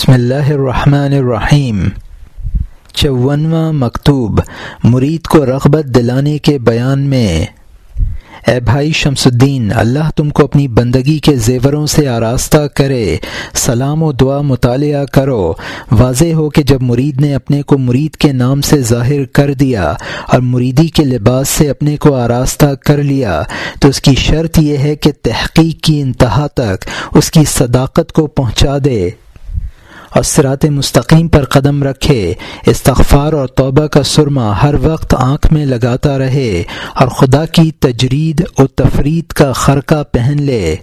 بسم اللہ الرحمن الرحیم۔ چونواں مکتوب۔ مرید کو رغبت دلانے کے بیان میں۔ اے بھائی شمس الدین اللہ تم کو اپنی بندگی کے زیوروں سے آراستہ کرے۔ سلام و دعا مطالعہ کرو۔ واضح ہو کہ جب مرید نے اپنے کو مرید کے نام سے ظاہر کر دیا اور مریدی کے لباس سے اپنے کو آراستہ کر لیا، تو اس کی شرط یہ ہے کہ تحقیق کی انتہا تک اس کی صداقت کو پہنچا دے۔ اور سرات مستقیم پر قدم رکھے۔ استغفار اور توبہ کا سرما ہر وقت آنکھ میں لگاتا رہے اور خدا کی تجرید و تفرید کا خرقہ پہن لے۔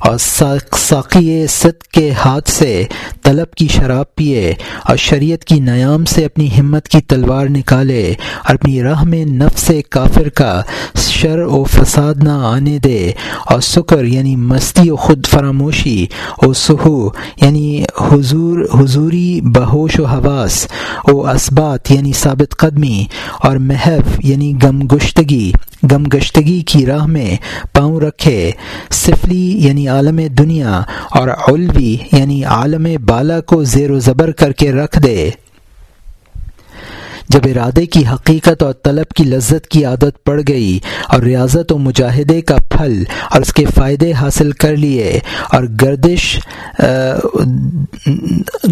اور ساقی ست کے ہاتھ سے طلب کی شراب پیے اور شریعت کی نیام سے اپنی ہمت کی تلوار نکالے اور اپنی راہ میں نفس کافر کا شر و فساد نہ آنے دے اور سکر یعنی مستی و خود فراموشی او سہو یعنی حضور، حضوری بہوش و حواس او اسبات یعنی ثابت قدمی اور محف یعنی گم گشتگی گم گشتگی کی راہ میں پاؤں رکھے، سفلی یعنی عالم دنیا اور علوی یعنی عالم بالا کو زیر و زبر کر کے رکھ دے۔ جب ارادے کی حقیقت اور طلب کی لذت کی عادت پڑ گئی اور ریاضت و مجاہدے کا پھل اور اس کے فائدے حاصل کر لیے اور گردش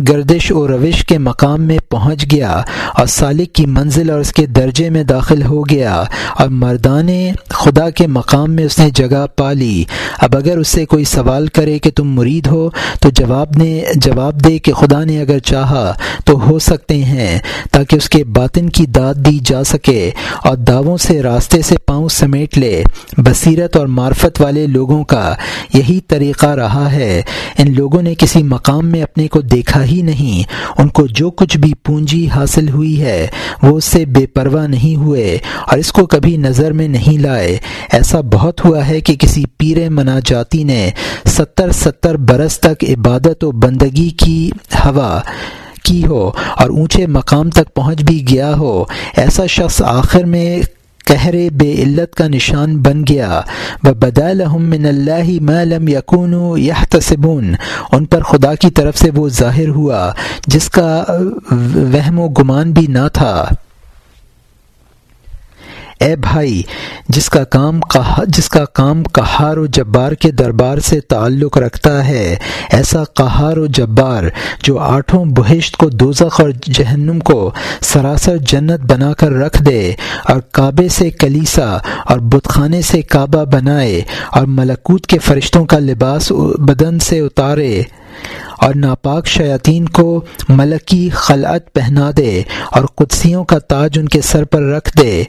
گردش و روش کے مقام میں پہنچ گیا اور سالک کی منزل اور اس کے درجے میں داخل ہو گیا اور مردان خدا کے مقام میں اس نے جگہ پا لی۔ اب اگر اس سے کوئی سوال کرے کہ تم مرید ہو، تو جواب نے، جواب دے کہ خدا نے اگر چاہا تو ہو سکتے ہیں تاکہ اس کے باطن کی داد دی جا سکے اور دعووں سے راستے سے پاؤں سمیٹ لے۔ بصیرت اور معرفت والے لوگوں کا یہی طریقہ رہا ہے۔ ان لوگوں نے کسی مقام میں اپنے کو دیکھا ہی نہیں۔ ان کو جو کچھ بھی پونجی حاصل ہوئی ہے، وہ اس سے بے پرواہ نہیں ہوئے اور اس کو کبھی نظر میں نہیں لائے۔ ایسا بہت ہوا ہے کہ کسی پیر منا جاتی نے ستر ستر برس تک عبادت و بندگی کی ہوا۔ کی ہو اور اونچے مقام تک پہنچ بھی گیا ہو۔ ایسا شخص آخر میں قہر بے علت کا نشان بن گیا۔ و بدالحم من اللہ لم یقون یا ان پر خدا کی طرف سے وہ ظاہر ہوا، جس کا وہم و گمان بھی نہ تھا۔ اے بھائی، جس کا کام جس کا کام کہار و جبار کے دربار سے تعلق رکھتا ہے، ایسا کہار و جبار جو آٹھوں بہشت کو دوزخ اور جہنم کو سراسر جنت بنا کر رکھ دے اور کعبے سے کلیسا اور بت خانے سے کعبہ بنائے اور ملکوت کے فرشتوں کا لباس بدن سے اتارے اور ناپاک شیاطین کو ملکی خلعت پہنا دے اور قدسیوں کا تاج ان کے سر پر رکھ دے۔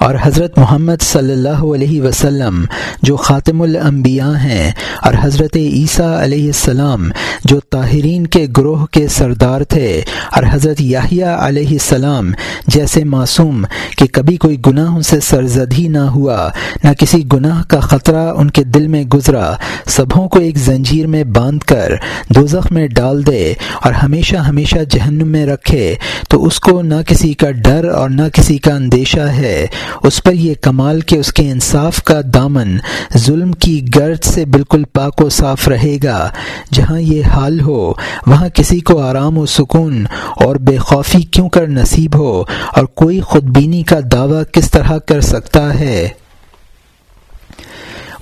اور حضرت محمد صلی اللہ علیہ وسلم جو خاتم الانبیاء ہیں اور حضرت عیسیٰ علیہ السلام جو طاہرین کے گروہ کے سردار تھے اور حضرت یاہیا علیہ السلام جیسے معصوم کہ کبھی کوئی گناہ ان سے سرزد ہی نہ ہوا، نہ کسی گناہ کا خطرہ ان کے دل میں گزرا، سبھوں کو ایک زنجیر میں باندھ کر دوزخ میں ڈال دے اور ہمیشہ ہمیشہ جہنم میں رکھے، تو اس کو نہ کسی کا ڈر اور نہ کسی کا اندیشہ ہے۔ اس پر یہ کمال کہ اس کے انصاف کا دامن ظلم کی گرد سے بالکل پاک و صاف رہے گا۔ جہاں یہ حال ہو، وہاں کسی کو آرام و سکون اور بے خوفی کیوں کر نصیب ہو؟ اور کوئی خود بینی کا دعویٰ کس طرح کر سکتا ہے؟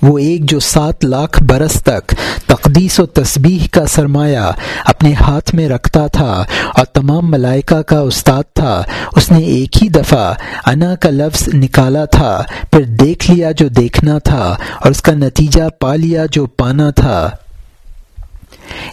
وہ ایک جو سات لاکھ برس تک تقدیس و تسبیح کا سرمایہ اپنے ہاتھ میں رکھتا تھا اور تمام ملائکہ کا استاد تھا، اس نے ایک ہی دفعہ انا کا لفظ نکالا تھا، پھر دیکھ لیا جو دیکھنا تھا، اور اس کا نتیجہ پا لیا جو پانا تھا۔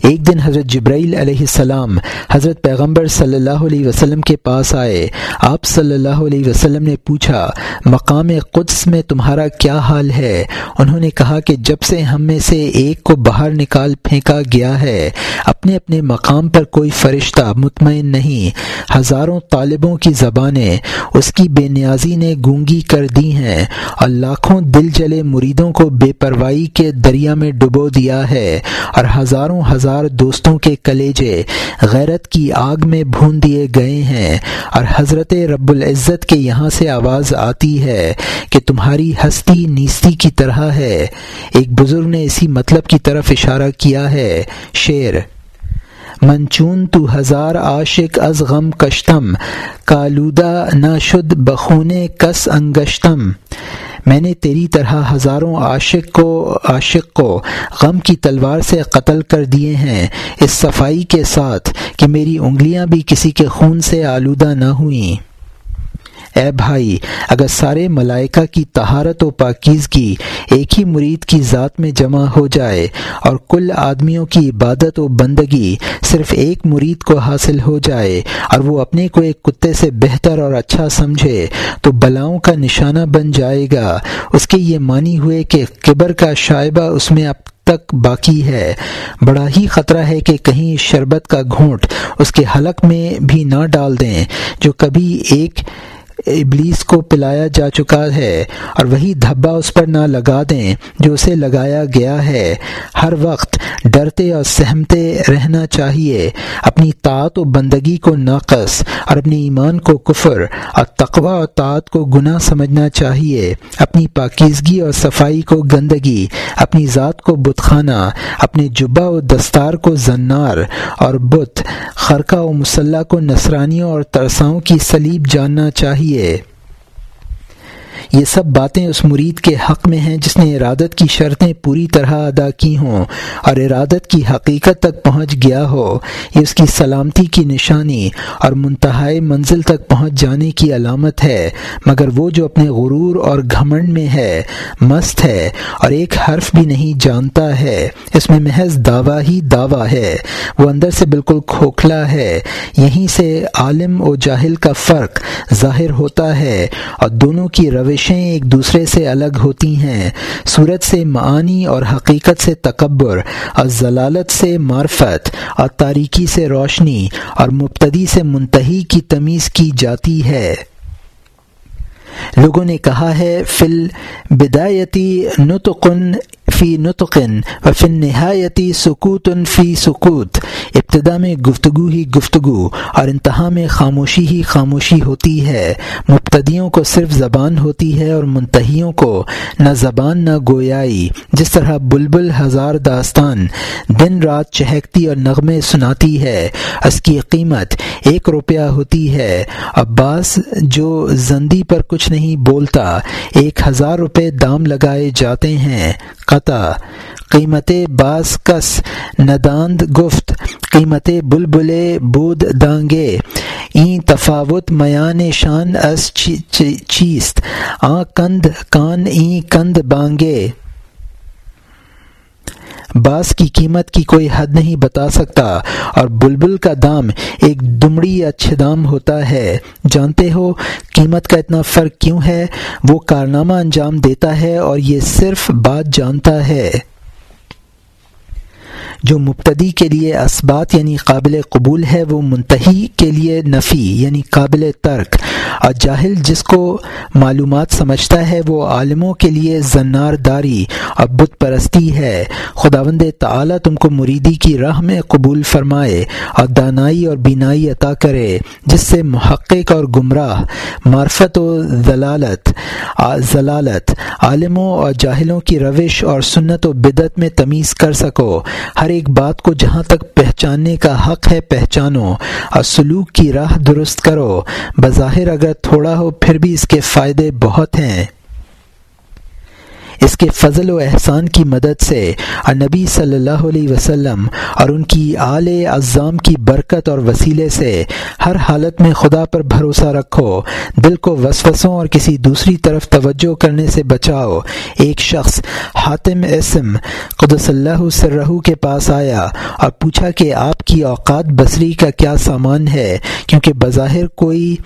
ایک دن حضرت جبرائیل علیہ السلام حضرت پیغمبر صلی اللہ علیہ وسلم کے پاس آئے۔ آپ صلی اللہ علیہ وسلم نے پوچھا، مقام قدس میں تمہارا کیا حال ہے؟ انہوں نے کہا کہ جب سے ہم میں سے ایک کو باہر نکال پھینکا گیا ہے، اپنے اپنے مقام پر کوئی فرشتہ مطمئن نہیں۔ ہزاروں طالبوں کی زبانیں اس کی بے نیازی نے گونگی کر دی ہیں اور لاکھوں دل جلے مریدوں کو بے پرواہی کے دریا میں ڈبو دیا ہے اور ہزاروں ہزار دوستوں کے کلیجے غیرت کی آگ میں بھون دیے گئے ہیں اور حضرت رب العزت کے یہاں سے آواز آتی ہے کہ تمہاری ہستی نیستی کی طرح ہے۔ ایک بزرگ نے اسی مطلب کی طرف اشارہ کیا ہے۔ شعر منچون تو ہزار عاشق از غم کشتم، کالودہ نہ شد بخون کس انگشتم۔ میں نے تیری طرح ہزاروں عاشق کو عاشق کو غم کی تلوار سے قتل کر دیے ہیں، اس صفائی کے ساتھ کہ میری انگلیاں بھی کسی کے خون سے آلودہ نہ ہوئیں۔ اے بھائی، اگر سارے ملائکہ کی تہارت و پاکیزگی ایک ہی مرید کی ذات میں جمع ہو جائے اور کل آدمیوں کی عبادت و بندگی صرف ایک مرید کو حاصل ہو جائے اور وہ اپنے کو ایک کتے سے بہتر اور اچھا سمجھے، تو بلاؤں کا نشانہ بن جائے گا۔ اس کے یہ مانی ہوئے کہ قبر کا شائبہ اس میں اب تک باقی ہے۔ بڑا ہی خطرہ ہے کہ کہیں شربت کا گھونٹ اس کے حلق میں بھی نہ ڈال دیں، جو کبھی ایک ابلیس کو پلایا جا چکا ہے اور وہی دھبا اس پر نہ لگا دیں جو اسے لگایا گیا ہے۔ ہر وقت ڈرتے اور سہمتے رہنا چاہیے۔ اپنی طاعت و بندگی کو ناقص اور اپنی ایمان کو کفر اور تقوی اور طاعت کو گناہ سمجھنا چاہیے۔ اپنی پاکیزگی اور صفائی کو گندگی، اپنی ذات کو بت خانہ اپنے جبہ و دستار کو زنار اور بت، خرقہ و مسلح کو نصرانیوں اور ترساؤں کی سلیب جاننا چاہیے۔ year. یہ سب باتیں اس مرید کے حق میں ہیں جس نے ارادت کی شرطیں پوری طرح ادا کی ہوں اور ارادت کی حقیقت تک پہنچ گیا ہو۔ یہ اس کی سلامتی کی نشانی اور منتہائی منزل تک پہنچ جانے کی علامت ہے۔ مگر وہ جو اپنے غرور اور گھمنڈ میں ہے، مست ہے اور ایک حرف بھی نہیں جانتا ہے۔ اس میں محض دعویٰ ہی دعویٰ ہے۔ وہ اندر سے بالکل کھوکھلا ہے۔ یہیں سے عالم و جاہل کا فرق ظاہر ہوتا ہے اور دونوں کی روش روشیں ایک دوسرے سے الگ ہوتی ہیں۔ صورت سے معانی اور حقیقت سے تکبر، اور ضلالت سے معرفت، اور تاریکی سے روشنی، اور مبتدی سے منتحی کی تمیز کی جاتی ہے۔ لوگوں نے کہا ہے، فل بدایتی نتقن فی نطقن و فن نہایتی سکوت فی سکوت۔ ابتدا میں گفتگو ہی گفتگو اور انتہا میں خاموشی ہی خاموشی ہوتی ہے۔ مبتدیوں کو صرف زبان ہوتی ہے اور منتحیوں کو نہ زبان نہ گویائی۔ جس طرح بلبل ہزار داستان دن رات چہکتی اور نغمے سناتی ہے، اس کی قیمت ایک روپیہ ہوتی ہے۔ عباس جو زندی پر کچھ نہیں بولتا، ایک ہزار روپے دام لگائے جاتے ہیں۔ قطع قیمت باز کس۔ نداند گفت، قیمت بلبل بود دانگے۔ این تفاوت میان شان اس چیست۔ آ کند کان، این کند بانگے۔ باس کی قیمت کی کوئی حد نہیں بتا سکتا اور بلبل کا دام ایک دمڑی اچھے دام ہوتا ہے۔ جانتے ہو قیمت کا اتنا فرق کیوں ہے؟ وہ کارنامہ انجام دیتا ہے اور یہ صرف بات جانتا ہے۔ جو مبتدی کے لیے اسبات یعنی قابل قبول ہے، وہ منتحی کے لیے نفی یعنی قابل ترک۔ اور جاہل جس کو معلومات سمجھتا ہے، وہ عالموں کے لیے زنار داری اور بت پرستی ہے۔ خداوند تعالی تم کو مریدی کی راہ میں قبول فرمائے اور دانائی اور بینائی عطا کرے، جس سے محقق اور گمراہ، معرفت و ضلالت ضلالت، عالموں اور جاہلوں کی روش اور سنت و بدت میں تمیز کر سکو۔ ہر ایک بات کو جہاں تک پہچاننے کا حق ہے، پہچانو اور سلوک کی راہ درست کرو۔ بظاہر اگر تھوڑا ہو، پھر بھی اس کے فائدے بہت ہیں۔ اس کے فضل و احسان کی مدد سے۔ اور نبی صلی اللہ علیہ وسلم اور ان کی آل اعظام کی برکت اور وسیلے سے ہر حالت میں خدا پر بھروسہ رکھو، دل کو وسوسوں اور کسی دوسری طرف توجہ کرنے سے بچاؤ۔ ایک شخص حاتم اسم قدس اللہ سرہ کے پاس آیا اور پوچھا کہ آپ کی اوقات بصری کا کیا سامان ہے؟ کیونکہ بظاہر کوئی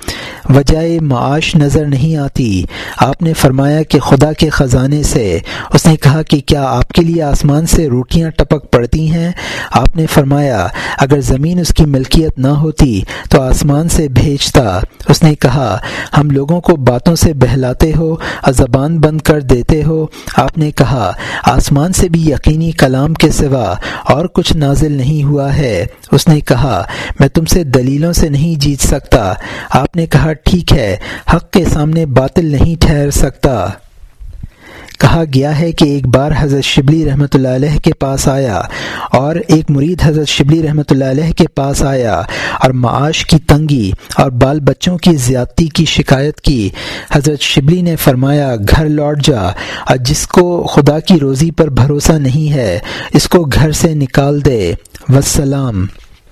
وجہ معاش نظر نہیں آتی۔ آپ نے فرمایا کہ خدا کے خزانے سے سے اس نے کہا کہ کیا آپ کے لیے آسمان سے روٹیاں ٹپک پڑتی ہیں؟ آپ نے فرمایا، اگر زمین اس کی ملکیت نہ ہوتی تو آسمان سے بھیجتا۔ اس نے کہا، ہم لوگوں کو باتوں سے بہلاتے ہو اور زبان بند کر دیتے ہو۔ آپ نے کہا، آسمان سے بھی یقینی کلام کے سوا اور کچھ نازل نہیں ہوا ہے۔ اس نے کہا، میں تم سے دلیلوں سے نہیں جیت سکتا۔ آپ نے کہا، ٹھیک ہے، حق کے سامنے باطل نہیں ٹھہر سکتا۔ کہا گیا ہے کہ ایک بار حضرت شبلی رحمۃ اللہ علیہ کے پاس آیا اور ایک مرید حضرت شبلی رحمۃ اللہ علیہ کے پاس آیا اور معاش کی تنگی اور بال بچوں کی زیادتی کی شکایت کی۔ حضرت شبلی نے فرمایا، گھر لوٹ جا، اور جس کو خدا کی روزی پر بھروسہ نہیں ہے، اس کو گھر سے نکال دے۔ وسلام۔